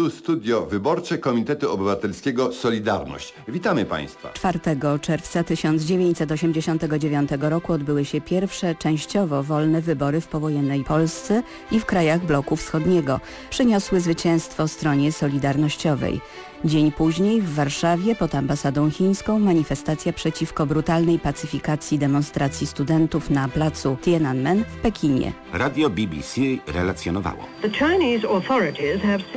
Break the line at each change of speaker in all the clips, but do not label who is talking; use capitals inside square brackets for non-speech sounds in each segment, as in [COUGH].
Tu studio wyborcze Komitetu Obywatelskiego Solidarność. Witamy Państwa.
4 czerwca 1989 roku odbyły się pierwsze częściowo wolne wybory w powojennej Polsce i w krajach bloku wschodniego. Przyniosły zwycięstwo stronie solidarnościowej. Dzień później w Warszawie pod ambasadą chińską manifestacja przeciwko brutalnej pacyfikacji demonstracji studentów na placu Tiananmen w Pekinie.
Radio BBC relacjonowało.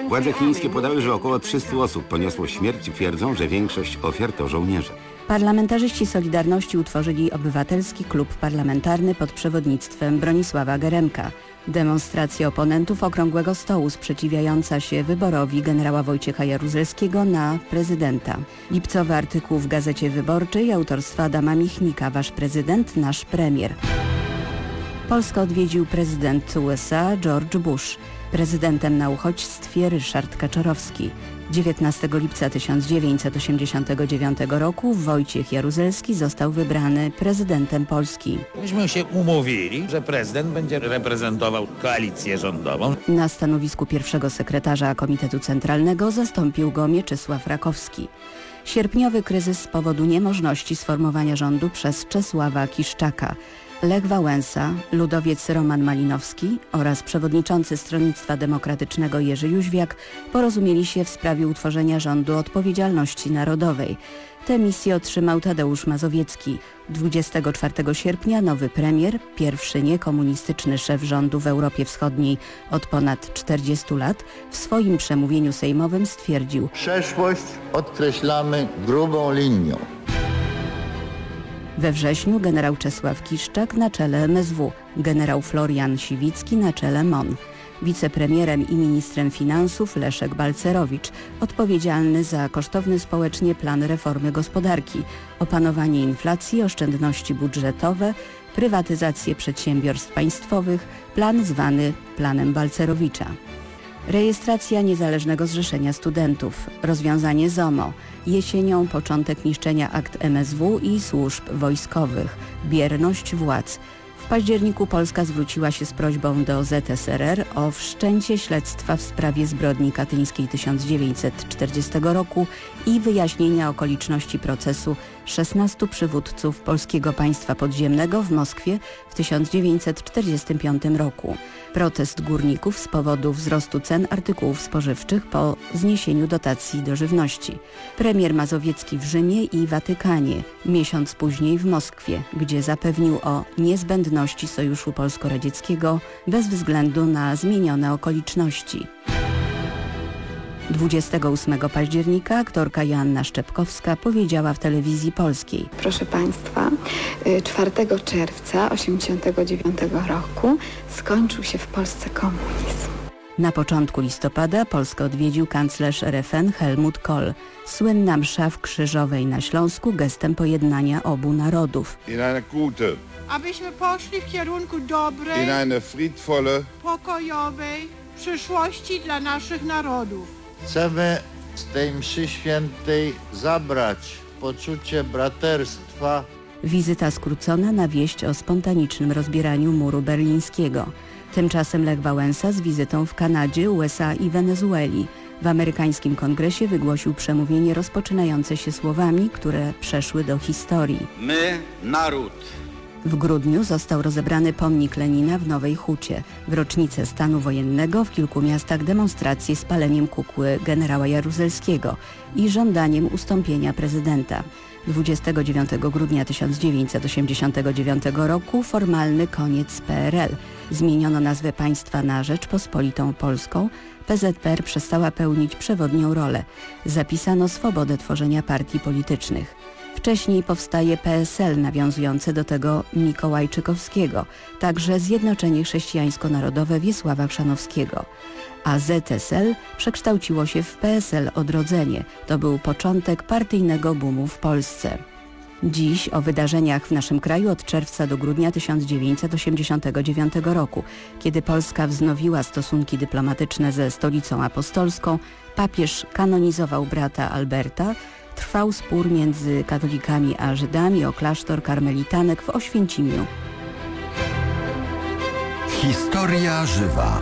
Władze chińskie podały, że około 300 osób poniosło śmierć i twierdzą, że większość ofiar to żołnierze.
Parlamentarzyści Solidarności utworzyli obywatelski klub parlamentarny pod przewodnictwem Bronisława Geremka. Demonstracja oponentów Okrągłego Stołu sprzeciwiająca się wyborowi generała Wojciecha Jaruzelskiego na prezydenta. Lipcowy artykuł w Gazecie Wyborczej autorstwa Adama Michnika Wasz prezydent, nasz premier. Polskę odwiedził prezydent USA George Bush. Prezydentem na uchodźstwie Ryszard Kaczorowski. 19 lipca 1989 roku Wojciech Jaruzelski został wybrany prezydentem Polski.
Myśmy się umówili, że prezydent będzie reprezentował koalicję rządową.
Na stanowisku pierwszego sekretarza Komitetu Centralnego zastąpił go Mieczysław Rakowski. Sierpniowy kryzys z powodu niemożności sformowania rządu przez Czesława Kiszczaka. Lech Wałęsa, ludowiec Roman Malinowski oraz przewodniczący Stronnictwa Demokratycznego Jerzy Jóźwiak porozumieli się w sprawie utworzenia rządu odpowiedzialności narodowej. Tę misję otrzymał Tadeusz Mazowiecki. 24 sierpnia nowy premier, pierwszy niekomunistyczny szef rządu w Europie Wschodniej od ponad 40 lat, w swoim przemówieniu sejmowym stwierdził
Przeszłość odkreślamy grubą linią.
We wrześniu generał Czesław Kiszczak na czele MSW, generał Florian Siwicki na czele MON, wicepremierem i ministrem finansów Leszek Balcerowicz, odpowiedzialny za kosztowny społecznie plan reformy gospodarki, opanowanie inflacji, oszczędności budżetowe, prywatyzację przedsiębiorstw państwowych, plan zwany planem Balcerowicza. Rejestracja Niezależnego Zrzeszenia Studentów, rozwiązanie ZOMO, jesienią początek niszczenia akt MSW i służb wojskowych, bierność władz. W październiku Polska zwróciła się z prośbą do ZSRR o wszczęcie śledztwa w sprawie zbrodni katyńskiej 1940 roku i wyjaśnienia okoliczności procesu 16 przywódców Polskiego Państwa Podziemnego w Moskwie w 1945 roku. Protest górników z powodu wzrostu cen artykułów spożywczych po zniesieniu dotacji do żywności. Premier Mazowiecki w Rzymie i Watykanie, miesiąc później w Moskwie, gdzie zapewnił o niezbędności Sojuszu Polsko-Radzieckiego bez względu na zmienione okoliczności. 28 października aktorka Joanna Szczepkowska powiedziała w telewizji polskiej.
Proszę Państwa, 4 czerwca 1989 roku skończył się w Polsce komunizm.
Na początku listopada Polskę odwiedził kanclerz RFN Helmut Kohl. Słynna msza w Krzyżowej na Śląsku gestem pojednania obu narodów.
In eine gute,
abyśmy poszli w kierunku dobrej,
in eine friedvolle,
pokojowej przyszłości dla naszych narodów.
Chcemy z tej mszy świętej zabrać poczucie braterstwa,
Wizyta skrócona na wieść o spontanicznym rozbieraniu muru berlińskiego. Tymczasem Lech Wałęsa z wizytą w Kanadzie, USA i Wenezueli. W amerykańskim kongresie wygłosił przemówienie rozpoczynające się słowami, które przeszły do historii.
My, naród,
W grudniu został rozebrany pomnik Lenina w Nowej Hucie. W rocznicę stanu wojennego w kilku miastach demonstracje z paleniem kukły generała Jaruzelskiego i żądaniem ustąpienia prezydenta. 29 grudnia 1989 roku formalny koniec PRL. Zmieniono nazwę państwa na Rzeczpospolitą Polską. PZPR przestała pełnić przewodnią rolę. Zapisano swobodę tworzenia partii politycznych. Wcześniej powstaje PSL nawiązujące do tego Mikołajczykowskiego, także Zjednoczenie Chrześcijańsko-Narodowe Wiesława Chrzanowskiego. A ZSL przekształciło się w PSL Odrodzenie. To był początek partyjnego boomu w Polsce. Dziś o wydarzeniach w naszym kraju od czerwca do grudnia 1989 roku, kiedy Polska wznowiła stosunki dyplomatyczne ze stolicą apostolską, papież kanonizował brata Alberta, trwał spór między katolikami a Żydami o klasztor karmelitanek w Oświęcimiu.
Historia żywa.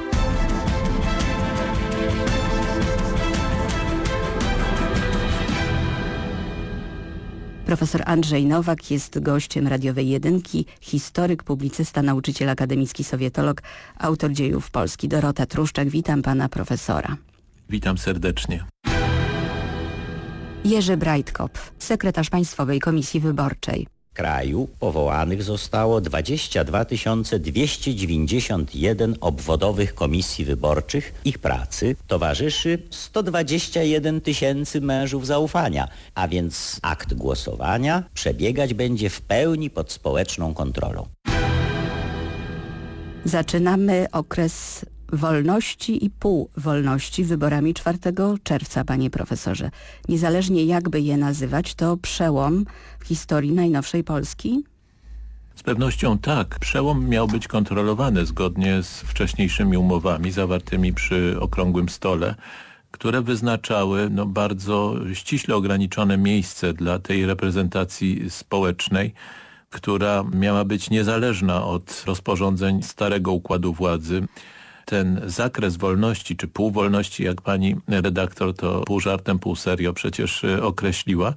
Profesor Andrzej Nowak jest gościem radiowej jedynki, historyk, publicysta, nauczyciel akademicki, sowietolog, autor dziejów Polski. Dorota Truszczak, witam pana profesora.
Witam serdecznie.
Jerzy Brajtkopf, sekretarz Państwowej Komisji Wyborczej.
W kraju powołanych zostało 22 291 obwodowych komisji wyborczych. Ich pracy towarzyszy 121 tysięcy mężów zaufania, a więc akt głosowania przebiegać będzie w pełni pod społeczną kontrolą.
Zaczynamy okres wolności i półwolności wyborami 4 czerwca, panie profesorze. Niezależnie jakby je nazywać, to przełom w historii najnowszej Polski?
Z pewnością tak. Przełom miał być kontrolowany zgodnie z wcześniejszymi umowami zawartymi przy okrągłym stole, które wyznaczały no, bardzo ściśle ograniczone miejsce dla tej reprezentacji społecznej, która miała być niezależna od rozporządzeń starego układu władzy ten zakres wolności, czy półwolności, jak pani redaktor to pół żartem, pół serio przecież y, określiła,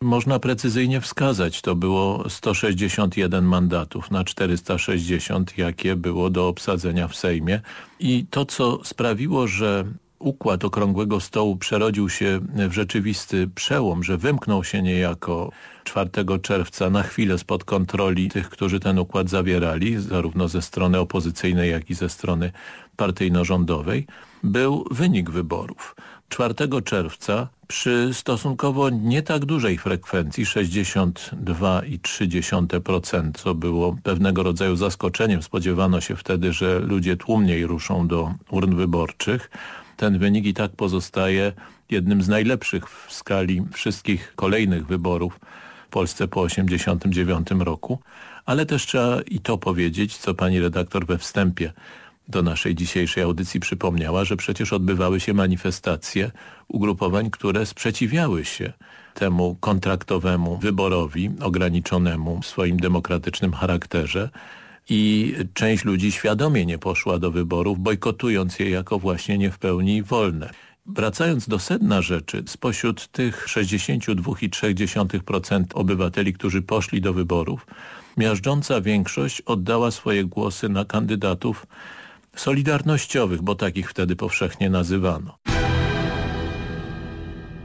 można precyzyjnie wskazać. To było 161 mandatów na 460, jakie było do obsadzenia w Sejmie. I to, co sprawiło, że układ Okrągłego Stołu przerodził się w rzeczywisty przełom, że wymknął się niejako 4 czerwca na chwilę spod kontroli tych, którzy ten układ zawierali, zarówno ze strony opozycyjnej, jak i ze strony partyjno-rządowej, był wynik wyborów. 4 czerwca przy stosunkowo nie tak dużej frekwencji 62,3%, co było pewnego rodzaju zaskoczeniem. Spodziewano się wtedy, że ludzie tłumniej ruszą do urn wyborczych. Ten wynik i tak pozostaje jednym z najlepszych w skali wszystkich kolejnych wyborów w Polsce po 1989 roku. Ale też trzeba i to powiedzieć, co pani redaktor we wstępie do naszej dzisiejszej audycji przypomniała, że przecież odbywały się manifestacje ugrupowań, które sprzeciwiały się temu kontraktowemu wyborowi ograniczonemu w swoim demokratycznym charakterze i część ludzi świadomie nie poszła do wyborów, bojkotując je jako właśnie nie w pełni wolne. Wracając do sedna rzeczy, spośród tych 62,3% obywateli, którzy poszli do wyborów, miażdżąca większość oddała swoje głosy na kandydatów solidarnościowych, bo takich wtedy powszechnie nazywano.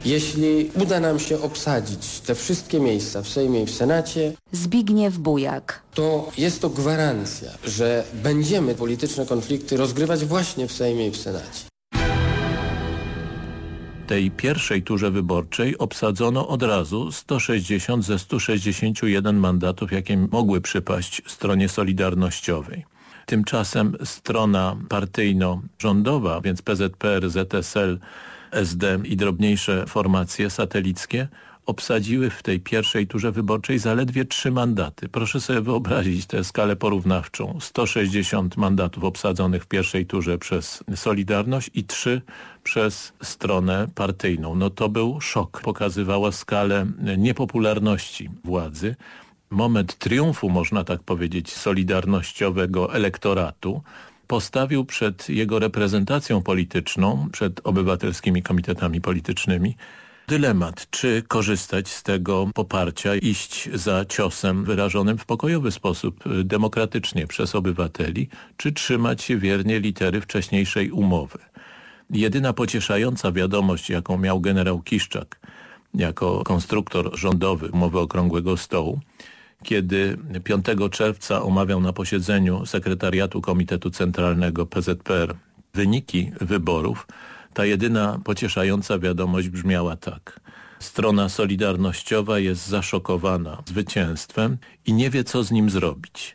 Jeśli uda nam się obsadzić te wszystkie miejsca w Sejmie i w Senacie,
Zbigniew Bujak.
To jest to gwarancja, że będziemy polityczne konflikty rozgrywać właśnie w Sejmie i w Senacie.
tej pierwszej turze wyborczej obsadzono od razu 160 ze 161 mandatów, jakie mogły przypaść stronie solidarnościowej. Tymczasem strona partyjno-rządowa, więc PZPR, ZSL, SD i drobniejsze formacje satelickie obsadziły w tej pierwszej turze wyborczej zaledwie trzy mandaty. Proszę sobie wyobrazić tę skalę porównawczą. 160 mandatów obsadzonych w pierwszej turze przez Solidarność i trzy przez stronę partyjną. No to był szok. Pokazywała skalę niepopularności władzy. Moment triumfu, można tak powiedzieć, solidarnościowego elektoratu postawił przed jego reprezentacją polityczną, przed obywatelskimi komitetami politycznymi dylemat, czy korzystać z tego poparcia, iść za ciosem wyrażonym w pokojowy sposób, y, demokratycznie przez obywateli, czy trzymać się wiernie litery wcześniejszej umowy. Jedyna pocieszająca wiadomość, jaką miał generał Kiszczak jako konstruktor rządowy umowy Okrągłego Stołu, kiedy 5 czerwca omawiał na posiedzeniu sekretariatu Komitetu Centralnego PZPR wyniki wyborów, ta jedyna pocieszająca wiadomość brzmiała tak. Strona solidarnościowa jest zaszokowana zwycięstwem i nie wie, co z nim zrobić.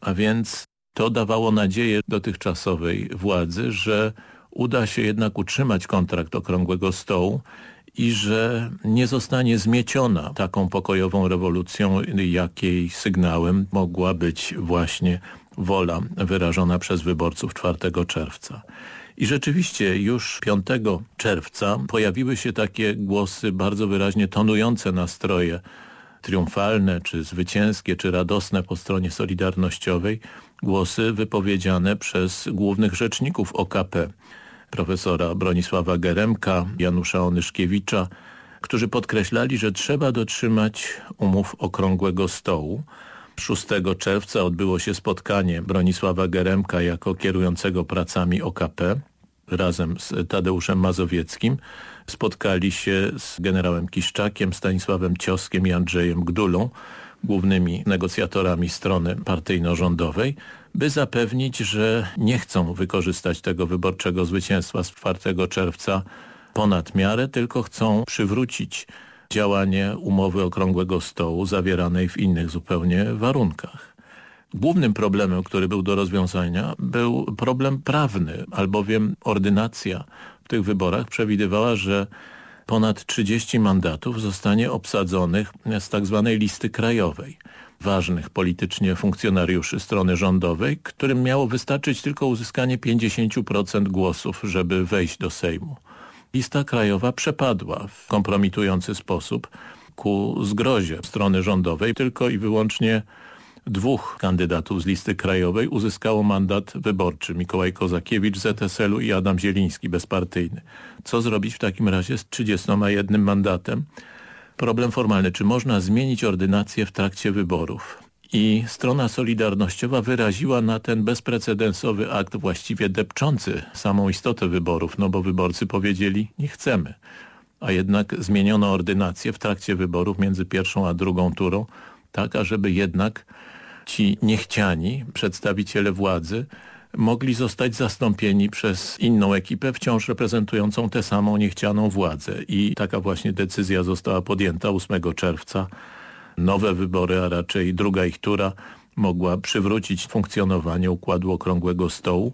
A więc to dawało nadzieję dotychczasowej władzy, że uda się jednak utrzymać kontrakt Okrągłego Stołu i że nie zostanie zmieciona taką pokojową rewolucją, jakiej sygnałem mogła być właśnie wola wyrażona przez wyborców 4 czerwca. I rzeczywiście już 5 czerwca pojawiły się takie głosy bardzo wyraźnie tonujące nastroje triumfalne, czy zwycięskie, czy radosne po stronie solidarnościowej, głosy wypowiedziane przez głównych rzeczników OKP, profesora Bronisława Geremka, Janusza Onyszkiewicza, którzy podkreślali, że trzeba dotrzymać umów okrągłego stołu. 6 czerwca odbyło się spotkanie Bronisława Geremka jako kierującego pracami OKP razem z Tadeuszem Mazowieckim. Spotkali się z generałem Kiszczakiem, Stanisławem Cioskiem i Andrzejem Gdulą, głównymi negocjatorami strony partyjno-rządowej, by zapewnić, że nie chcą wykorzystać tego wyborczego zwycięstwa z 4 czerwca ponad miarę, tylko chcą przywrócić działanie umowy okrągłego stołu zawieranej w innych zupełnie warunkach. Głównym problemem, który był do rozwiązania, był problem prawny, albowiem ordynacja w tych wyborach przewidywała, że ponad 30 mandatów zostanie obsadzonych z tak zwanej listy krajowej ważnych politycznie funkcjonariuszy strony rządowej, którym miało wystarczyć tylko uzyskanie 50% głosów, żeby wejść do Sejmu. Lista krajowa przepadła w kompromitujący sposób ku zgrozie strony rządowej. Tylko i wyłącznie dwóch kandydatów z listy krajowej uzyskało mandat wyborczy. Mikołaj Kozakiewicz z ETSL-u i Adam Zieliński bezpartyjny. Co zrobić w takim razie z 31 mandatem? Problem formalny, czy można zmienić ordynację w trakcie wyborów? I strona solidarnościowa wyraziła na ten bezprecedensowy akt właściwie depczący samą istotę wyborów, no bo wyborcy powiedzieli nie chcemy. A jednak zmieniono ordynację w trakcie wyborów między pierwszą a drugą turą, tak ażeby jednak ci niechciani przedstawiciele władzy mogli zostać zastąpieni przez inną ekipę, wciąż reprezentującą tę samą niechcianą władzę. I taka właśnie decyzja została podjęta 8 czerwca. Nowe wybory, a raczej druga ich tura, mogła przywrócić funkcjonowanie układu okrągłego stołu,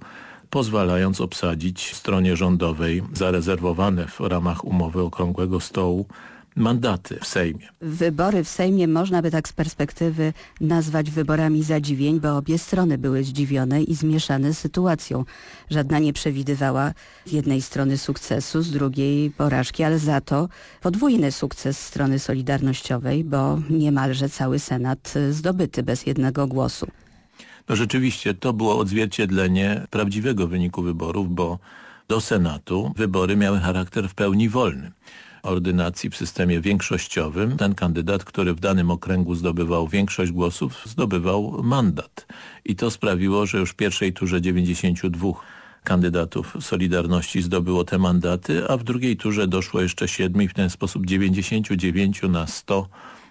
pozwalając obsadzić stronie rządowej zarezerwowane w ramach umowy okrągłego stołu mandaty w Sejmie.
Wybory w Sejmie można by tak z perspektywy nazwać wyborami zadziwień, bo obie strony były zdziwione i zmieszane sytuacją. Żadna nie przewidywała z jednej strony sukcesu, z drugiej porażki, ale za to podwójny sukces strony solidarnościowej, bo niemalże cały Senat zdobyty bez jednego głosu.
No rzeczywiście to było odzwierciedlenie prawdziwego wyniku wyborów, bo do Senatu wybory miały charakter w pełni wolny ordynacji w systemie większościowym ten kandydat, który w danym okręgu zdobywał większość głosów, zdobywał mandat. I to sprawiło, że już w pierwszej turze 92 kandydatów Solidarności zdobyło te mandaty, a w drugiej turze doszło jeszcze siedmiu i w ten sposób 99 na 100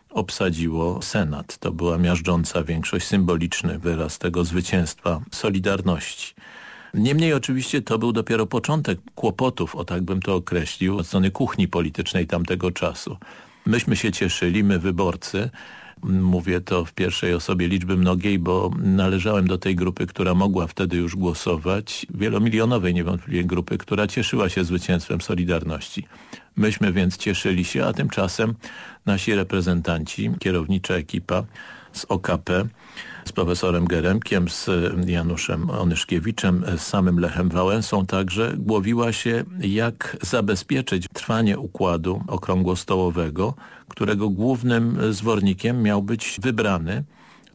obsadziło Senat. To była miażdżąca większość, symboliczny wyraz tego zwycięstwa Solidarności. Niemniej oczywiście to był dopiero początek kłopotów, o tak bym to określił, od strony kuchni politycznej tamtego czasu. Myśmy się cieszyli, my wyborcy, mówię to w pierwszej osobie liczby mnogiej, bo należałem do tej grupy, która mogła wtedy już głosować, wielomilionowej niewątpliwie grupy, która cieszyła się zwycięstwem Solidarności. Myśmy więc cieszyli się, a tymczasem nasi reprezentanci, kierownicza ekipa z OKP z profesorem Geremkiem, z Januszem Onyszkiewiczem, z samym Lechem Wałęsą także głowiła się, jak zabezpieczyć trwanie układu okrągłostołowego, którego głównym zwornikiem miał być wybrany,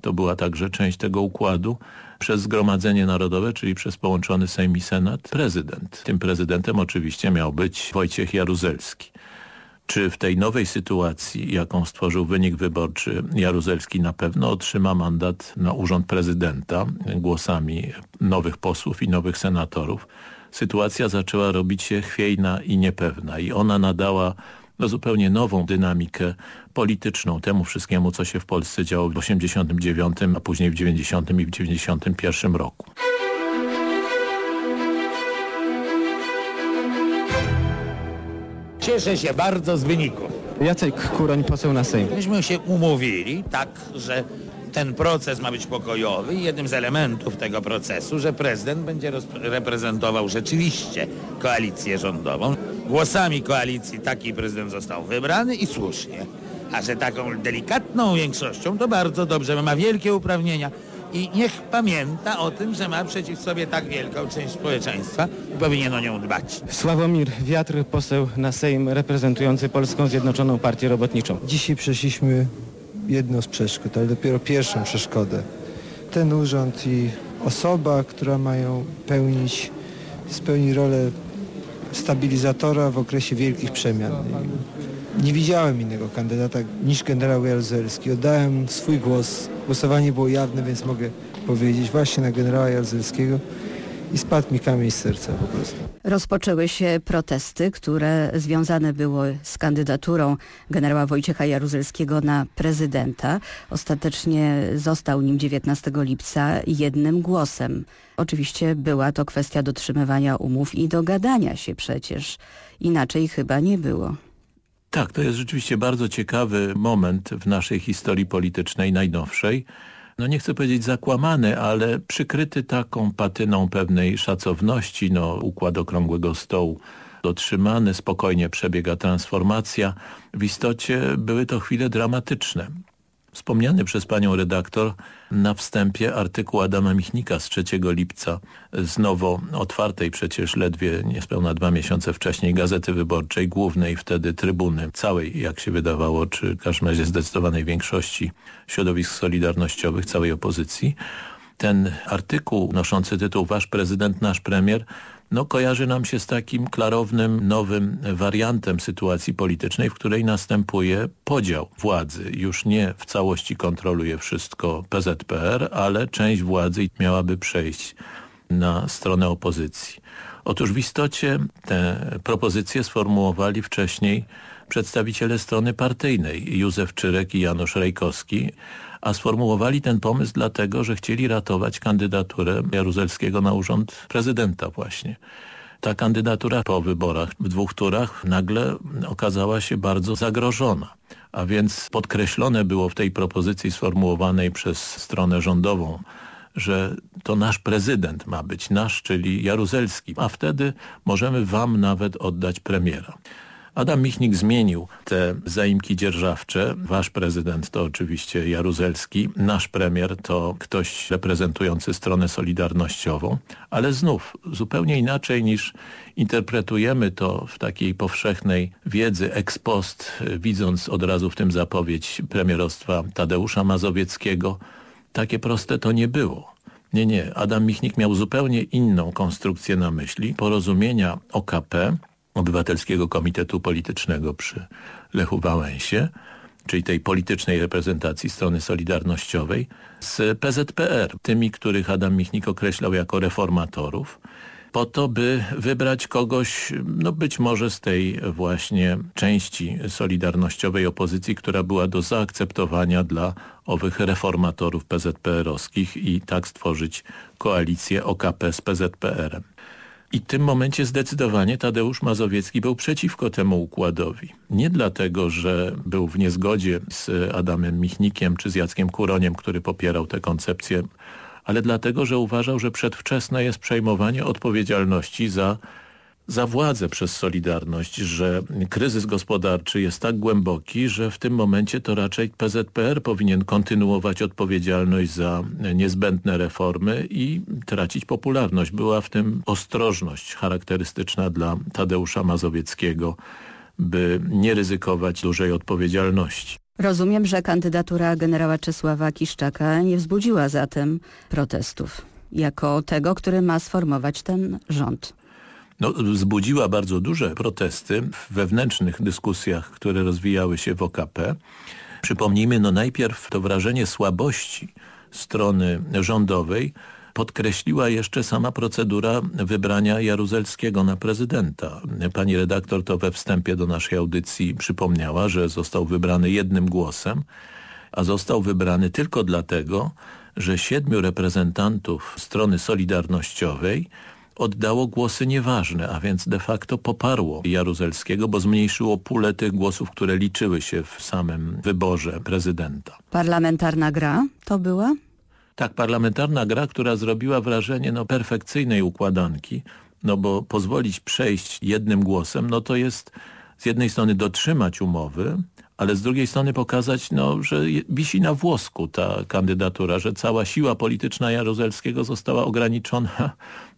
to była także część tego układu, przez Zgromadzenie Narodowe, czyli przez połączony Sejm i Senat, prezydent. Tym prezydentem oczywiście miał być Wojciech Jaruzelski. Czy w tej nowej sytuacji, jaką stworzył wynik wyborczy, Jaruzelski na pewno otrzyma mandat na urząd prezydenta głosami nowych posłów i nowych senatorów? Sytuacja zaczęła robić się chwiejna i niepewna i ona nadała no, zupełnie nową dynamikę polityczną temu wszystkiemu, co się w Polsce działo w 89, a później w 90 i w 91 roku.
Cieszę się bardzo z wyniku.
Jacek Kuroń, poseł na Sejm.
Myśmy się umówili tak, że ten proces ma być pokojowy i jednym z elementów tego procesu, że prezydent będzie reprezentował rzeczywiście koalicję rządową. Głosami koalicji taki prezydent został wybrany i słusznie. A że taką delikatną większością to bardzo dobrze, ma wielkie uprawnienia i niech pamięta o tym, że ma przeciw sobie tak wielką część społeczeństwa i powinien o nią dbać.
Sławomir Wiatr, poseł na Sejm reprezentujący Polską Zjednoczoną Partię Robotniczą.
Dzisiaj przeszliśmy jedną z przeszkód, ale dopiero pierwszą przeszkodę. Ten urząd i osoba, która mają pełnić, spełni rolę stabilizatora w okresie wielkich przemian. Nie widziałem innego kandydata niż generał Jaruzelski. Oddałem swój głos. Głosowanie było jawne, więc mogę powiedzieć właśnie na generała Jaruzelskiego i spadł mi kamień z serca po prostu.
Rozpoczęły się protesty, które związane były z kandydaturą generała Wojciecha Jaruzelskiego na prezydenta. Ostatecznie został nim 19 lipca jednym głosem. Oczywiście była to kwestia dotrzymywania umów i dogadania się przecież. Inaczej chyba nie było.
Tak, to jest rzeczywiście bardzo ciekawy moment w naszej historii politycznej najnowszej. No nie chcę powiedzieć zakłamany, ale przykryty taką patyną pewnej szacowności, no układ okrągłego stołu dotrzymany, spokojnie przebiega transformacja. W istocie były to chwile dramatyczne. Wspomniany przez panią redaktor na wstępie artykuł Adama Michnika z 3 lipca z nowo otwartej przecież ledwie niespełna dwa miesiące wcześniej Gazety Wyborczej, głównej wtedy trybuny, całej jak się wydawało, czy w każdym razie zdecydowanej większości środowisk solidarnościowych, całej opozycji. Ten artykuł noszący tytuł Wasz prezydent, nasz premier no, kojarzy nam się z takim klarownym, nowym wariantem sytuacji politycznej, w której następuje podział władzy. Już nie w całości kontroluje wszystko PZPR, ale część władzy miałaby przejść na stronę opozycji. Otóż w istocie te propozycje sformułowali wcześniej przedstawiciele strony partyjnej, Józef Czyrek i Janusz Rejkowski, a sformułowali ten pomysł dlatego, że chcieli ratować kandydaturę Jaruzelskiego na urząd prezydenta właśnie. Ta kandydatura po wyborach w dwóch turach nagle okazała się bardzo zagrożona. A więc podkreślone było w tej propozycji sformułowanej przez stronę rządową, że to nasz prezydent ma być nasz, czyli Jaruzelski, a wtedy możemy wam nawet oddać premiera. Adam Michnik zmienił te zaimki dzierżawcze. Wasz prezydent to oczywiście Jaruzelski, nasz premier to ktoś reprezentujący stronę solidarnościową, ale znów zupełnie inaczej niż interpretujemy to w takiej powszechnej wiedzy ex post, widząc od razu w tym zapowiedź premierostwa Tadeusza Mazowieckiego. Takie proste to nie było. Nie, nie. Adam Michnik miał zupełnie inną konstrukcję na myśli. Porozumienia OKP Obywatelskiego Komitetu Politycznego przy Lechu Wałęsie, czyli tej politycznej reprezentacji strony solidarnościowej, z PZPR, tymi, których Adam Michnik określał jako reformatorów, po to, by wybrać kogoś, no być może z tej właśnie części solidarnościowej opozycji, która była do zaakceptowania dla owych reformatorów PZPR-owskich i tak stworzyć koalicję OKP z PZPR-em. I w tym momencie zdecydowanie Tadeusz Mazowiecki był przeciwko temu układowi. Nie dlatego, że był w niezgodzie z Adamem Michnikiem czy z Jackiem Kuroniem, który popierał tę koncepcję, ale dlatego, że uważał, że przedwczesne jest przejmowanie odpowiedzialności za za władzę przez Solidarność, że kryzys gospodarczy jest tak głęboki, że w tym momencie to raczej PZPR powinien kontynuować odpowiedzialność za niezbędne reformy i tracić popularność. Była w tym ostrożność charakterystyczna dla Tadeusza Mazowieckiego, by nie ryzykować dużej odpowiedzialności.
Rozumiem, że kandydatura generała Czesława Kiszczaka nie wzbudziła zatem protestów jako tego, który ma sformować ten rząd
no, wzbudziła bardzo duże protesty w wewnętrznych dyskusjach, które rozwijały się w OKP. Przypomnijmy, no najpierw to wrażenie słabości strony rządowej podkreśliła jeszcze sama procedura wybrania Jaruzelskiego na prezydenta. Pani redaktor to we wstępie do naszej audycji przypomniała, że został wybrany jednym głosem, a został wybrany tylko dlatego, że siedmiu reprezentantów strony solidarnościowej oddało głosy nieważne, a więc de facto poparło Jaruzelskiego, bo zmniejszyło pulę tych głosów, które liczyły się w samym wyborze prezydenta.
Parlamentarna gra to była?
Tak, parlamentarna gra, która zrobiła wrażenie no, perfekcyjnej układanki, no bo pozwolić przejść jednym głosem, no to jest z jednej strony dotrzymać umowy, ale z drugiej strony pokazać, no, że wisi na włosku ta kandydatura, że cała siła polityczna Jaruzelskiego została ograniczona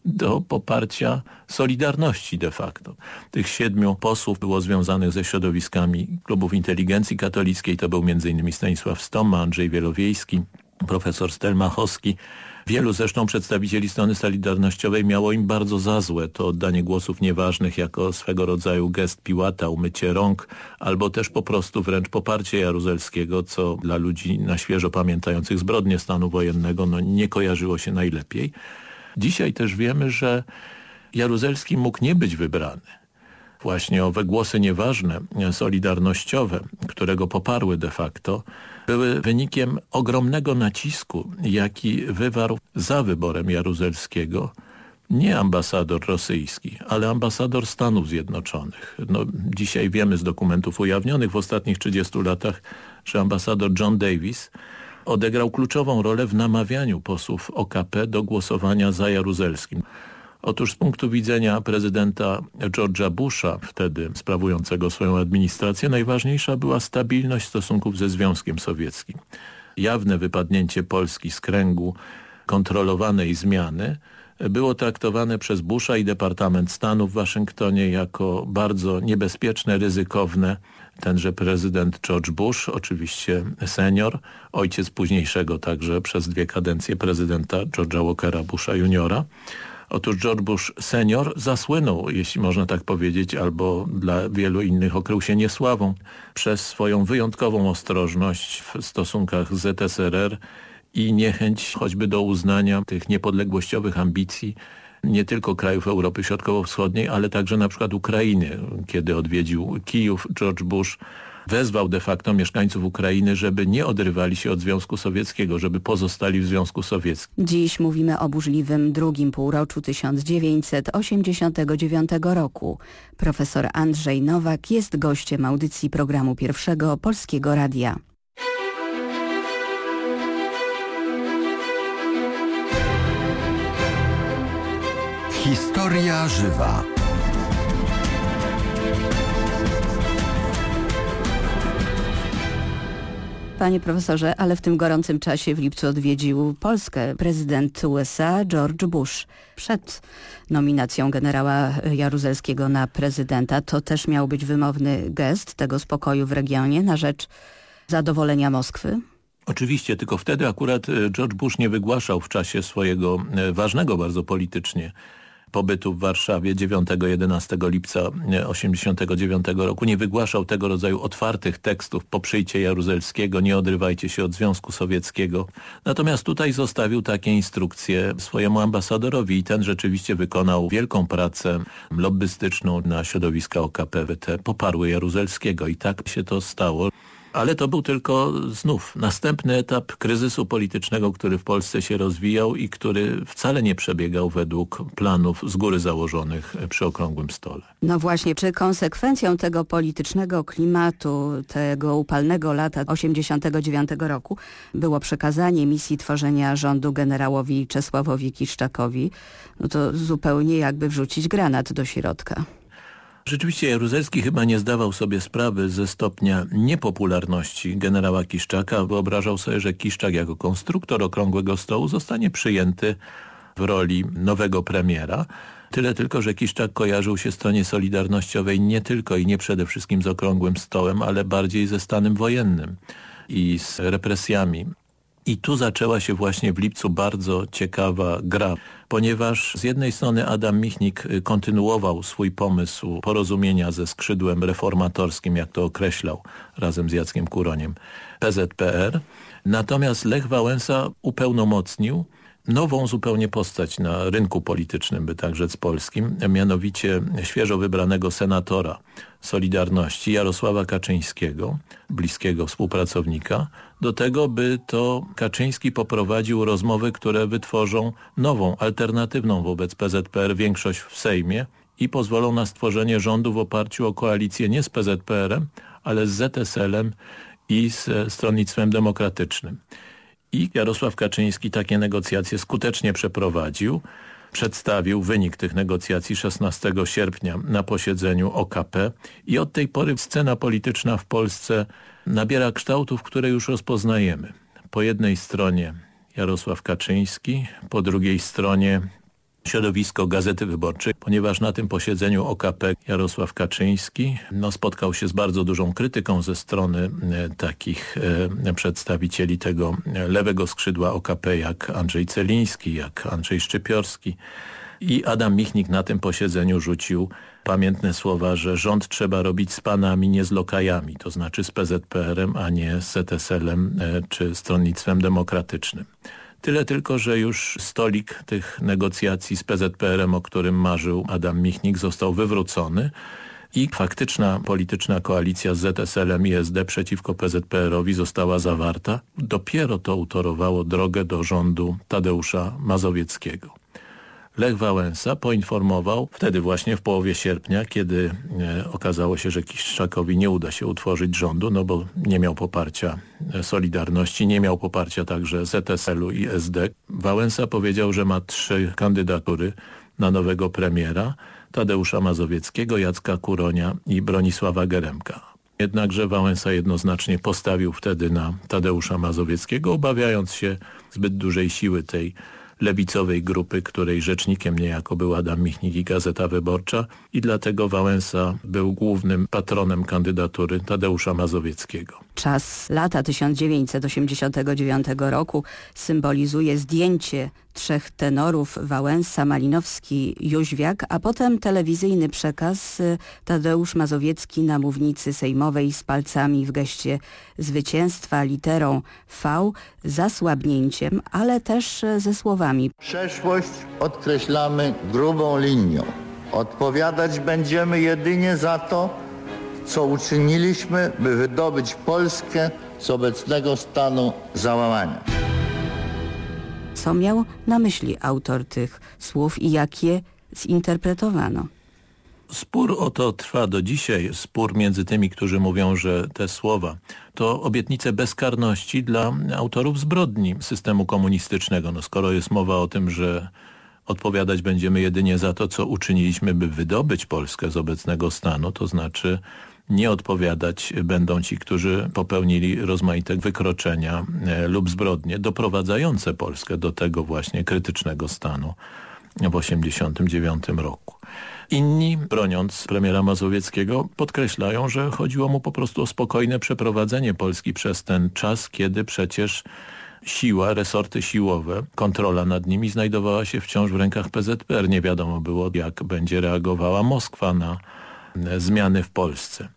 do poparcia Solidarności de facto. Tych siedmiu posłów było związanych ze środowiskami klubów inteligencji katolickiej. To był m.in. Stanisław Stoma, Andrzej Wielowiejski, profesor Stelmachowski, Wielu zresztą przedstawicieli strony Solidarnościowej miało im bardzo za złe to oddanie głosów nieważnych jako swego rodzaju gest piłata, umycie rąk, albo też po prostu wręcz poparcie Jaruzelskiego, co dla ludzi na świeżo pamiętających zbrodnie stanu wojennego no, nie kojarzyło się najlepiej. Dzisiaj też wiemy, że Jaruzelski mógł nie być wybrany właśnie owe głosy nieważne, solidarnościowe, które go poparły de facto, były wynikiem ogromnego nacisku, jaki wywarł za wyborem Jaruzelskiego nie ambasador rosyjski, ale ambasador Stanów Zjednoczonych. No, dzisiaj wiemy z dokumentów ujawnionych w ostatnich 30 latach, że ambasador John Davis odegrał kluczową rolę w namawianiu posłów OKP do głosowania za Jaruzelskim. Otóż z punktu widzenia prezydenta George'a Busha, wtedy sprawującego swoją administrację, najważniejsza była stabilność stosunków ze Związkiem Sowieckim. Jawne wypadnięcie Polski z kręgu kontrolowanej zmiany było traktowane przez Busha i Departament Stanu w Waszyngtonie jako bardzo niebezpieczne, ryzykowne. Tenże prezydent George Bush, oczywiście senior, ojciec późniejszego także przez dwie kadencje prezydenta George'a Walkera Busha juniora, Otóż George Bush senior zasłynął, jeśli można tak powiedzieć, albo dla wielu innych okrył się niesławą przez swoją wyjątkową ostrożność w stosunkach z ZSRR i niechęć choćby do uznania tych niepodległościowych ambicji nie tylko krajów Europy Środkowo-Wschodniej, ale także na przykład Ukrainy. Kiedy odwiedził Kijów, George Bush wezwał de facto mieszkańców Ukrainy, żeby nie odrywali się od Związku Sowieckiego, żeby pozostali w Związku Sowieckim.
Dziś mówimy o burzliwym drugim półroczu 1989 roku. Profesor Andrzej Nowak jest gościem audycji programu Pierwszego Polskiego Radia.
Historia żywa.
Panie profesorze, ale w tym gorącym czasie w lipcu odwiedził Polskę prezydent USA George Bush. Przed nominacją generała Jaruzelskiego na prezydenta to też miał być wymowny gest tego spokoju w regionie na rzecz zadowolenia Moskwy?
Oczywiście, tylko wtedy akurat George Bush nie wygłaszał w czasie swojego e, ważnego bardzo politycznie pobytu w Warszawie 9-11 lipca 1989 roku nie wygłaszał tego rodzaju otwartych tekstów poprzyjcie Jaruzelskiego, nie odrywajcie się od Związku Sowieckiego. Natomiast tutaj zostawił takie instrukcje swojemu ambasadorowi i ten rzeczywiście wykonał wielką pracę lobbystyczną na środowiska OKPWT. Poparły Jaruzelskiego i tak się to stało. Ale to był tylko znów następny etap kryzysu politycznego, który w Polsce się rozwijał i który wcale nie przebiegał według planów z góry założonych przy okrągłym stole.
No właśnie, czy konsekwencją tego politycznego klimatu, tego upalnego lata 89 roku było przekazanie misji tworzenia rządu generałowi Czesławowi Kiszczakowi? No to zupełnie jakby wrzucić granat do środka.
Rzeczywiście Jaruzelski chyba nie zdawał sobie sprawy ze stopnia niepopularności generała Kiszczaka. Wyobrażał sobie, że Kiszczak jako konstruktor Okrągłego Stołu zostanie przyjęty w roli nowego premiera. Tyle tylko, że Kiszczak kojarzył się stronie solidarnościowej nie tylko i nie przede wszystkim z Okrągłym Stołem, ale bardziej ze stanem wojennym i z represjami i tu zaczęła się właśnie w lipcu bardzo ciekawa gra, ponieważ z jednej strony Adam Michnik y, kontynuował swój pomysł porozumienia ze skrzydłem reformatorskim, jak to określał razem z Jackiem Kuroniem, PZPR, natomiast Lech Wałęsa upełnomocnił nową zupełnie postać na rynku politycznym, by tak rzec polskim, mianowicie świeżo wybranego senatora Solidarności Jarosława Kaczyńskiego, bliskiego współpracownika, do tego, by to Kaczyński poprowadził rozmowy, które wytworzą nową, alternatywną wobec PZPR większość w Sejmie i pozwolą na stworzenie rządu w oparciu o koalicję nie z PZPR-em, ale z ZSL-em i z Stronnictwem Demokratycznym. I Jarosław Kaczyński takie negocjacje skutecznie przeprowadził. Przedstawił wynik tych negocjacji 16 sierpnia na posiedzeniu OKP i od tej pory scena polityczna w Polsce nabiera kształtów, które już rozpoznajemy. Po jednej stronie Jarosław Kaczyński, po drugiej stronie środowisko Gazety Wyborczej, ponieważ na tym posiedzeniu OKP Jarosław Kaczyński no, spotkał się z bardzo dużą krytyką ze strony e, takich e, przedstawicieli tego lewego skrzydła OKP jak Andrzej Celiński, jak Andrzej Szczypiorski. I Adam Michnik na tym posiedzeniu rzucił pamiętne słowa, że rząd trzeba robić z panami, nie z lokajami, to znaczy z PZPR-em, a nie z ZSL-em e, czy Stronnictwem Demokratycznym. Tyle tylko, że już stolik tych negocjacji z PZPR-em, o którym marzył Adam Michnik, został wywrócony i faktyczna polityczna koalicja z ZSL-em i SD przeciwko PZPR-owi została zawarta. Dopiero to utorowało drogę do rządu Tadeusza Mazowieckiego. Lech Wałęsa poinformował wtedy właśnie w połowie sierpnia, kiedy e, okazało się, że Kiszczakowi nie uda się utworzyć rządu, no bo nie miał poparcia e, Solidarności, nie miał poparcia także ZSL-u i SD. Wałęsa powiedział, że ma trzy kandydatury na nowego premiera, Tadeusza Mazowieckiego, Jacka Kuronia i Bronisława Geremka. Jednakże Wałęsa jednoznacznie postawił wtedy na Tadeusza Mazowieckiego, obawiając się zbyt dużej siły tej lewicowej grupy, której rzecznikiem niejako był Adam Michnik i Gazeta Wyborcza i dlatego Wałęsa był głównym patronem kandydatury Tadeusza Mazowieckiego.
Czas lata 1989 roku symbolizuje zdjęcie trzech tenorów Wałęsa, Malinowski, Jóźwiak, a potem telewizyjny przekaz y, Tadeusz Mazowiecki na mównicy sejmowej z palcami w geście zwycięstwa literą V, zasłabnięciem, ale też y, ze słowami.
Przeszłość odkreślamy grubą linią. Odpowiadać będziemy jedynie za to, co uczyniliśmy, by wydobyć Polskę z obecnego stanu załamania.
Co miał na myśli autor tych słów i jak je zinterpretowano?
Spór o to trwa do dzisiaj. Spór między tymi, którzy mówią, że te słowa to obietnice bezkarności dla autorów zbrodni systemu komunistycznego. No skoro jest mowa o tym, że odpowiadać będziemy jedynie za to, co uczyniliśmy, by wydobyć Polskę z obecnego stanu, to znaczy nie odpowiadać będą ci, którzy popełnili rozmaite wykroczenia e, lub zbrodnie doprowadzające Polskę do tego właśnie krytycznego stanu w 1989 roku. Inni, broniąc premiera Mazowieckiego, podkreślają, że chodziło mu po prostu o spokojne przeprowadzenie Polski przez ten czas, kiedy przecież siła, resorty siłowe, kontrola nad nimi znajdowała się wciąż w rękach PZPR. Nie wiadomo było, jak będzie reagowała Moskwa na zmiany w Polsce.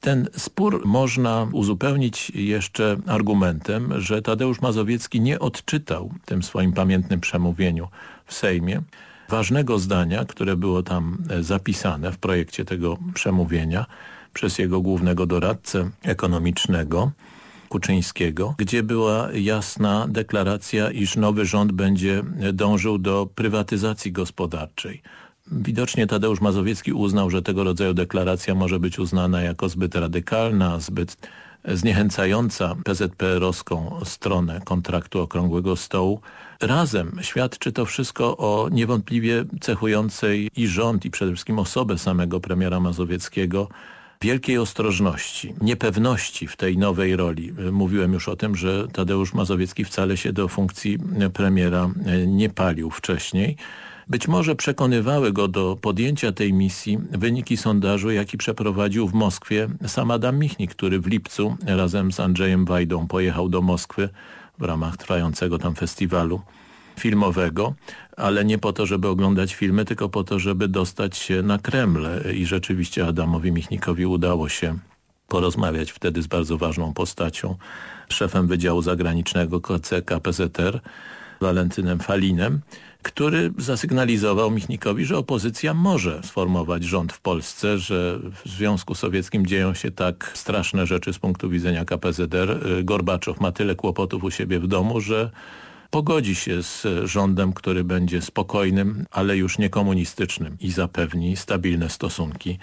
Ten spór można uzupełnić jeszcze argumentem, że Tadeusz Mazowiecki nie odczytał w tym swoim pamiętnym przemówieniu w Sejmie ważnego zdania, które było tam e, zapisane w projekcie tego przemówienia przez jego głównego doradcę ekonomicznego, Kuczyńskiego, gdzie była jasna deklaracja, iż nowy rząd będzie dążył do prywatyzacji gospodarczej. Widocznie Tadeusz Mazowiecki uznał, że tego rodzaju deklaracja może być uznana jako zbyt radykalna, zbyt zniechęcająca PZPR-owską stronę kontraktu Okrągłego Stołu. Razem świadczy to wszystko o niewątpliwie cechującej i rząd i przede wszystkim osobę samego premiera Mazowieckiego wielkiej ostrożności, niepewności w tej nowej roli. Mówiłem już o tym, że Tadeusz Mazowiecki wcale się do funkcji premiera nie palił wcześniej. Być może przekonywały go do podjęcia tej misji wyniki sondażu, jaki przeprowadził w Moskwie sam Adam Michnik, który w lipcu razem z Andrzejem Wajdą pojechał do Moskwy w ramach trwającego tam festiwalu filmowego, ale nie po to, żeby oglądać filmy, tylko po to, żeby dostać się na Kreml. I rzeczywiście Adamowi Michnikowi udało się porozmawiać wtedy z bardzo ważną postacią, szefem Wydziału Zagranicznego KC KPZR, Walentynem Falinem, który zasygnalizował Michnikowi, że opozycja może sformować rząd w Polsce, że w Związku Sowieckim dzieją się tak straszne rzeczy z punktu widzenia KPZR. Gorbaczow ma tyle kłopotów u siebie w domu, że pogodzi się z rządem, który będzie spokojnym, ale już niekomunistycznym i zapewni stabilne stosunki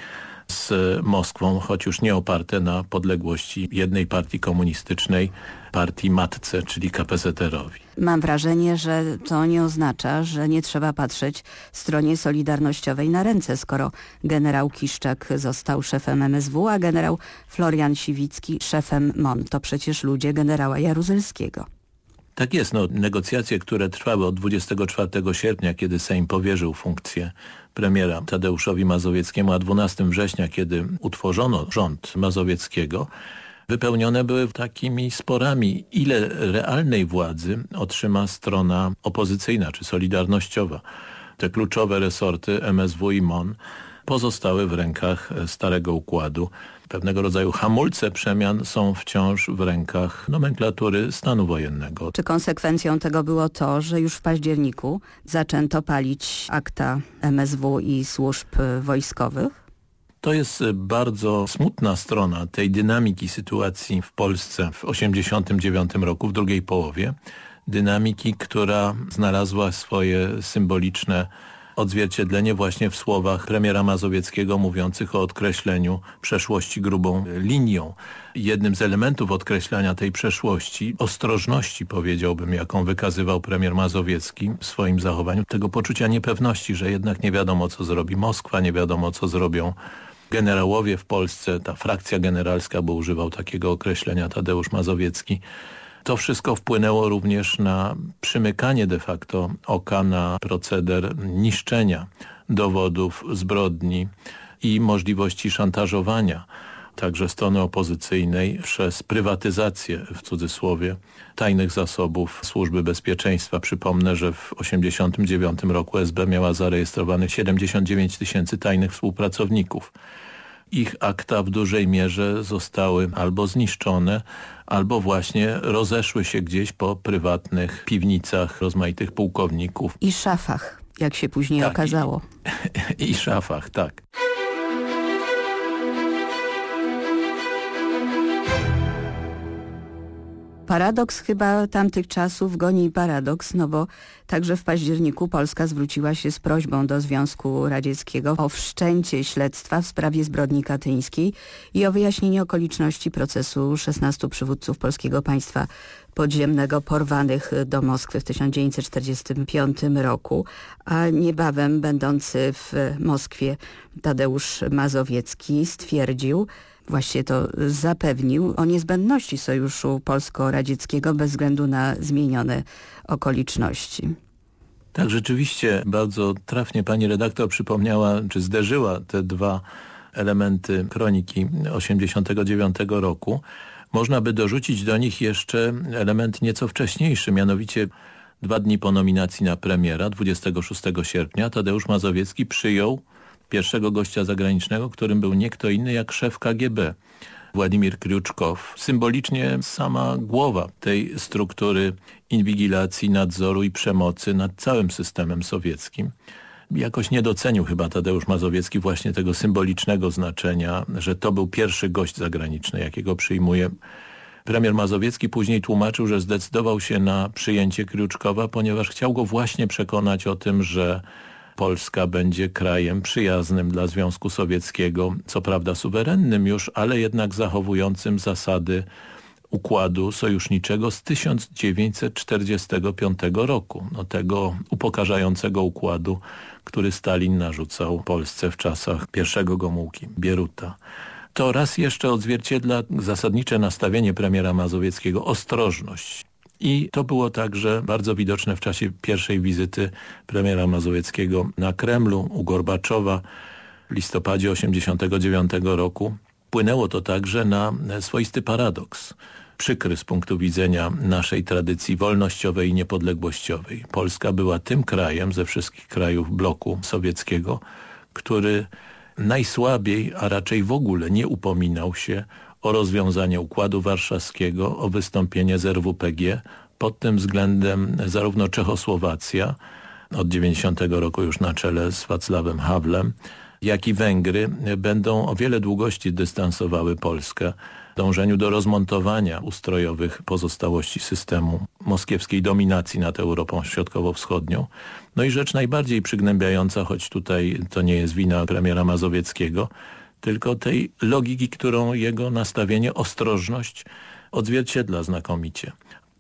z Moskwą, choć już nie oparte na podległości jednej partii komunistycznej, partii matce, czyli KPZR-owi.
Mam wrażenie, że to nie oznacza, że nie trzeba patrzeć stronie Solidarnościowej na ręce, skoro generał Kiszczak został szefem MSW, a generał Florian Siwicki szefem MON. To przecież ludzie generała Jaruzelskiego.
Tak jest, no, negocjacje, które trwały od 24 sierpnia, kiedy Sejm powierzył funkcję premiera Tadeuszowi Mazowieckiemu, a 12 września, kiedy utworzono rząd Mazowieckiego, wypełnione były takimi sporami, ile realnej władzy otrzyma strona opozycyjna czy solidarnościowa. Te kluczowe resorty MSW i MON pozostały w rękach Starego Układu. Pewnego rodzaju hamulce przemian są wciąż w rękach nomenklatury stanu wojennego.
Czy konsekwencją tego było to, że już w październiku zaczęto palić akta MSW i służb wojskowych?
To jest bardzo smutna strona tej dynamiki sytuacji w Polsce w 1989 roku, w drugiej połowie. Dynamiki, która znalazła swoje symboliczne odzwierciedlenie właśnie w słowach premiera Mazowieckiego mówiących o odkreśleniu przeszłości grubą linią. Jednym z elementów odkreślania tej przeszłości, ostrożności powiedziałbym, jaką wykazywał premier Mazowiecki w swoim zachowaniu, tego poczucia niepewności, że jednak nie wiadomo co zrobi Moskwa, nie wiadomo co zrobią generałowie w Polsce, ta frakcja generalska, bo używał takiego określenia Tadeusz Mazowiecki, to wszystko wpłynęło również na przymykanie de facto oka na proceder niszczenia dowodów zbrodni i możliwości szantażowania także strony opozycyjnej przez prywatyzację, w cudzysłowie, tajnych zasobów Służby Bezpieczeństwa. Przypomnę, że w 1989 roku SB miała zarejestrowanych 79 tysięcy tajnych współpracowników ich akta w dużej mierze zostały albo zniszczone, albo właśnie rozeszły się gdzieś po prywatnych piwnicach rozmaitych pułkowników.
I szafach, jak się później
tak,
okazało.
I, [LAUGHS] I szafach, tak.
Paradoks chyba tamtych czasów goni paradoks, no bo także w październiku Polska zwróciła się z prośbą do Związku Radzieckiego o wszczęcie śledztwa w sprawie zbrodni katyńskiej i o wyjaśnienie okoliczności procesu 16 przywódców polskiego państwa podziemnego porwanych do Moskwy w 1945 roku, a niebawem będący w Moskwie Tadeusz Mazowiecki stwierdził, właśnie to zapewnił o niezbędności sojuszu polsko-radzieckiego bez względu na zmienione okoliczności.
Tak, rzeczywiście bardzo trafnie pani redaktor przypomniała, czy zderzyła te dwa elementy kroniki 89 roku. Można by dorzucić do nich jeszcze element nieco wcześniejszy, mianowicie dwa dni po nominacji na premiera, 26 sierpnia, Tadeusz Mazowiecki przyjął pierwszego gościa zagranicznego, którym był nie kto inny jak szef KGB. Władimir Kriuczkow. Symbolicznie sama głowa tej struktury inwigilacji, nadzoru i przemocy nad całym systemem sowieckim. Jakoś nie docenił chyba Tadeusz Mazowiecki właśnie tego symbolicznego znaczenia, że to był pierwszy gość zagraniczny, jakiego przyjmuje Premier Mazowiecki później tłumaczył, że zdecydował się na przyjęcie Kriuczkowa, ponieważ chciał go właśnie przekonać o tym, że Polska będzie krajem przyjaznym dla Związku Sowieckiego, co prawda suwerennym już, ale jednak zachowującym zasady układu sojuszniczego z 1945 roku, no tego upokarzającego układu, który Stalin narzucał Polsce w czasach pierwszego Gomułki, Bieruta. To raz jeszcze odzwierciedla zasadnicze nastawienie premiera Mazowieckiego, ostrożność. I to było także bardzo widoczne w czasie pierwszej wizyty premiera Mazowieckiego na Kremlu u Gorbaczowa w listopadzie 1989 roku. Płynęło to także na swoisty paradoks przykry z punktu widzenia naszej tradycji wolnościowej i niepodległościowej. Polska była tym krajem ze wszystkich krajów bloku sowieckiego, który najsłabiej, a raczej w ogóle nie upominał się o rozwiązanie Układu Warszawskiego, o wystąpienie z RWPG. Pod tym względem zarówno Czechosłowacja, od 90 roku już na czele z Wacławem Hawlem, jak i Węgry będą o wiele długości dystansowały Polskę w dążeniu do rozmontowania ustrojowych pozostałości systemu moskiewskiej dominacji nad Europą Środkowo-Wschodnią. No i rzecz najbardziej przygnębiająca, choć tutaj to nie jest wina premiera Mazowieckiego, tylko tej logiki, którą jego nastawienie, ostrożność odzwierciedla znakomicie.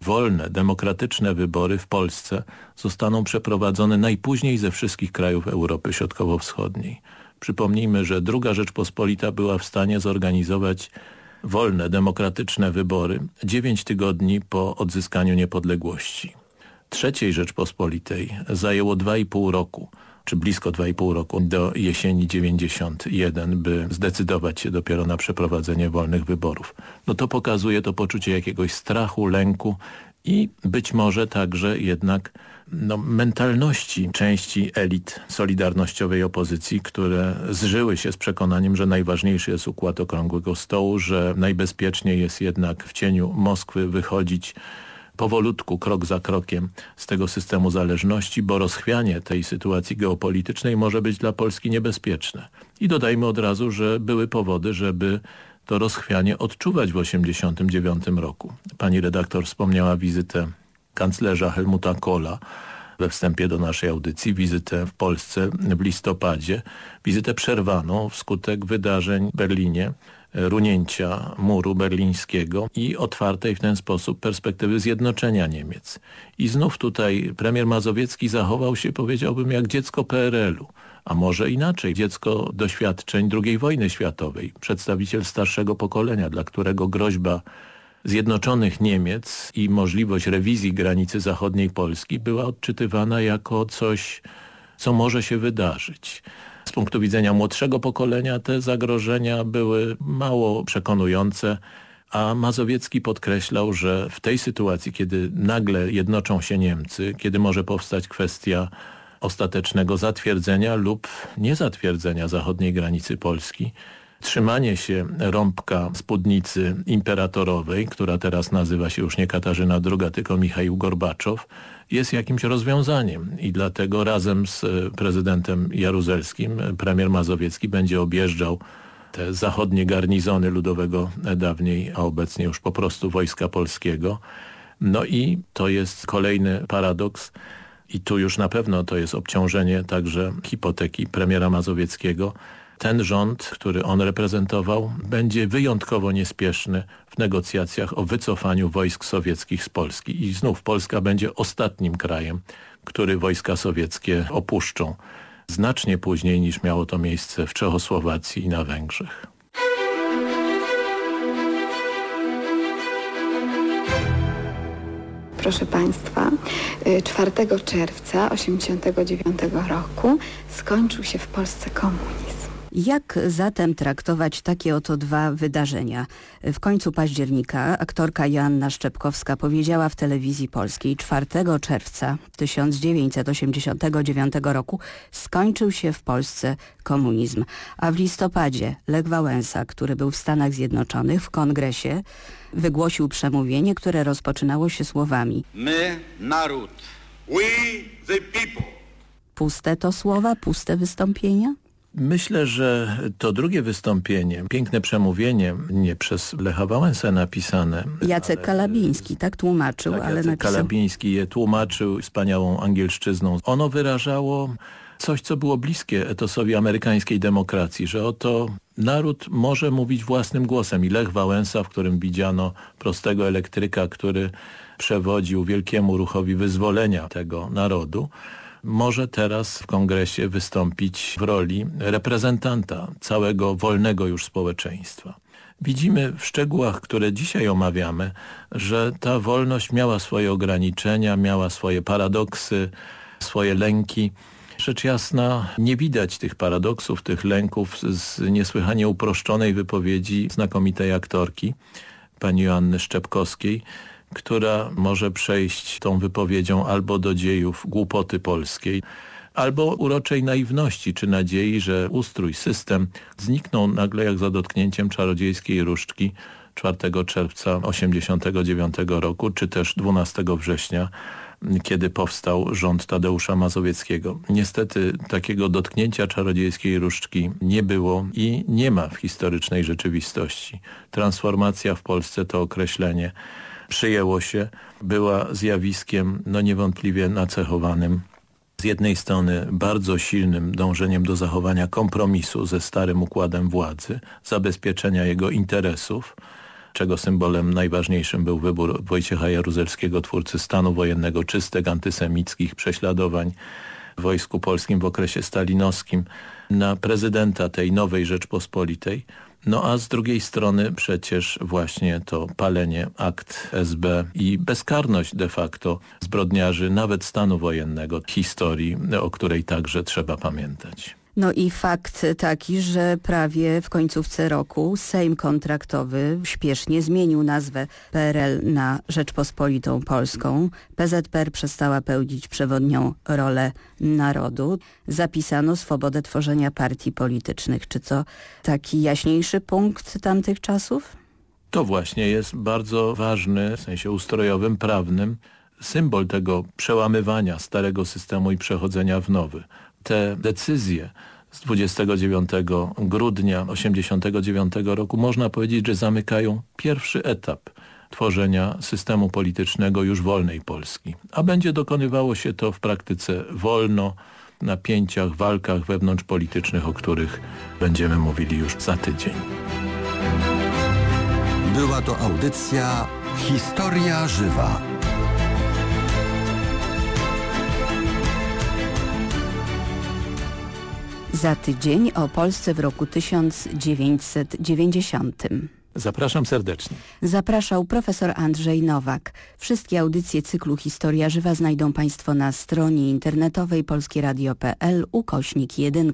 Wolne, demokratyczne wybory w Polsce zostaną przeprowadzone najpóźniej ze wszystkich krajów Europy Środkowo-Wschodniej. Przypomnijmy, że druga Rzeczpospolita była w stanie zorganizować wolne, demokratyczne wybory dziewięć tygodni po odzyskaniu niepodległości. Trzeciej Rzeczpospolitej zajęło dwa i pół roku czy blisko 2,5 roku do jesieni 91, by zdecydować się dopiero na przeprowadzenie wolnych wyborów. No to pokazuje to poczucie jakiegoś strachu, lęku i być może także jednak no, mentalności części elit solidarnościowej opozycji, które zżyły się z przekonaniem, że najważniejszy jest układ okrągłego stołu, że najbezpieczniej jest jednak w cieniu Moskwy wychodzić powolutku, krok za krokiem z tego systemu zależności, bo rozchwianie tej sytuacji geopolitycznej może być dla Polski niebezpieczne. I dodajmy od razu, że były powody, żeby to rozchwianie odczuwać w 1989 roku. Pani redaktor wspomniała wizytę kanclerza Helmuta Kohla we wstępie do naszej audycji, wizytę w Polsce w listopadzie, wizytę przerwaną wskutek wydarzeń w Berlinie runięcia muru berlińskiego i otwartej w ten sposób perspektywy zjednoczenia Niemiec. I znów tutaj premier Mazowiecki zachował się, powiedziałbym, jak dziecko PRL-u. A może inaczej, dziecko doświadczeń II wojny światowej, przedstawiciel starszego pokolenia, dla którego groźba Zjednoczonych Niemiec i możliwość rewizji granicy zachodniej Polski była odczytywana jako coś, co może się wydarzyć. Z punktu widzenia młodszego pokolenia te zagrożenia były mało przekonujące, a Mazowiecki podkreślał, że w tej sytuacji, kiedy nagle jednoczą się Niemcy, kiedy może powstać kwestia ostatecznego zatwierdzenia lub niezatwierdzenia zachodniej granicy Polski, trzymanie się rąbka spódnicy imperatorowej, która teraz nazywa się już nie Katarzyna II, tylko Michał Gorbaczow, jest jakimś rozwiązaniem. I dlatego razem z e, prezydentem Jaruzelskim premier Mazowiecki będzie objeżdżał te zachodnie garnizony ludowego e, dawniej, a obecnie już po prostu Wojska Polskiego. No i to jest kolejny paradoks. I tu już na pewno to jest obciążenie także hipoteki premiera Mazowieckiego, ten rząd, który on reprezentował, będzie wyjątkowo niespieszny w negocjacjach o wycofaniu wojsk sowieckich z Polski. I znów Polska będzie ostatnim krajem, który wojska sowieckie opuszczą. Znacznie później niż miało to miejsce w Czechosłowacji i na Węgrzech.
Proszę Państwa, 4 y, czerwca 1989 roku skończył się w Polsce komunizm.
Jak zatem traktować takie oto dwa wydarzenia? W końcu października aktorka Joanna Szczepkowska powiedziała w telewizji polskiej 4 czerwca 1989 roku skończył się w Polsce komunizm, a w listopadzie Lech Wałęsa, który był w Stanach Zjednoczonych w kongresie, wygłosił przemówienie, które rozpoczynało się słowami
My, naród. We, the people.
Puste to słowa, puste wystąpienia?
Myślę, że to drugie wystąpienie, piękne przemówienie, nie przez Lecha Wałęsę napisane.
Jacek ale, Kalabiński tak tłumaczył,
tak,
ale
Jacek
napisał...
Kalabiński je tłumaczył wspaniałą angielszczyzną. Ono wyrażało coś, co było bliskie etosowi amerykańskiej demokracji, że oto naród może mówić własnym głosem i Lech Wałęsa, w którym widziano prostego elektryka, który przewodził wielkiemu ruchowi wyzwolenia tego narodu, może teraz w kongresie wystąpić w roli reprezentanta całego wolnego już społeczeństwa. Widzimy w szczegółach, które dzisiaj omawiamy, że ta wolność miała swoje ograniczenia, miała swoje paradoksy, swoje lęki. Rzecz jasna, nie widać tych paradoksów, tych lęków z niesłychanie uproszczonej wypowiedzi znakomitej aktorki, pani Joanny Szczepkowskiej, która może przejść tą wypowiedzią albo do dziejów głupoty polskiej, albo uroczej naiwności czy nadziei, że ustrój, system zniknął nagle jak za dotknięciem czarodziejskiej różdżki 4 czerwca 1989 roku, czy też 12 września, kiedy powstał rząd Tadeusza Mazowieckiego. Niestety takiego dotknięcia czarodziejskiej różdżki nie było i nie ma w historycznej rzeczywistości. Transformacja w Polsce to określenie przyjęło się, była zjawiskiem no niewątpliwie nacechowanym z jednej strony bardzo silnym dążeniem do zachowania kompromisu ze starym układem władzy, zabezpieczenia jego interesów, czego symbolem najważniejszym był wybór Wojciecha Jaruzelskiego, twórcy stanu wojennego, czystek antysemickich prześladowań w Wojsku Polskim w okresie stalinowskim na prezydenta tej nowej Rzeczpospolitej. No a z drugiej strony przecież właśnie to palenie akt SB i bezkarność de facto zbrodniarzy nawet stanu wojennego, historii, o której także trzeba pamiętać.
No i fakt taki, że prawie w końcówce roku Sejm kontraktowy śpiesznie zmienił nazwę PRL na Rzeczpospolitą Polską. PZPR przestała pełnić przewodnią rolę narodu. Zapisano swobodę tworzenia partii politycznych. Czy to taki jaśniejszy punkt tamtych czasów?
To właśnie jest bardzo ważny w sensie ustrojowym, prawnym symbol tego przełamywania starego systemu i przechodzenia w nowy te decyzje z 29 grudnia 1989 roku można powiedzieć, że zamykają pierwszy etap tworzenia systemu politycznego już wolnej Polski. A będzie dokonywało się to w praktyce wolno, napięciach, walkach wewnątrzpolitycznych, o których będziemy mówili już za tydzień.
Była to audycja Historia Żywa.
Za tydzień o Polsce w roku 1990.
Zapraszam serdecznie.
Zapraszał profesor Andrzej Nowak. Wszystkie audycje cyklu Historia Żywa znajdą Państwo na stronie internetowej polskieradio.pl ukośnik 1.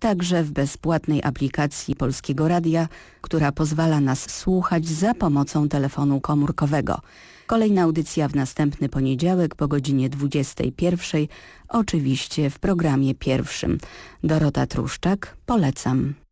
Także w bezpłatnej aplikacji Polskiego Radia, która pozwala nas słuchać za pomocą telefonu komórkowego. Kolejna audycja w następny poniedziałek po godzinie 21, oczywiście w programie pierwszym. Dorota Truszczak, polecam.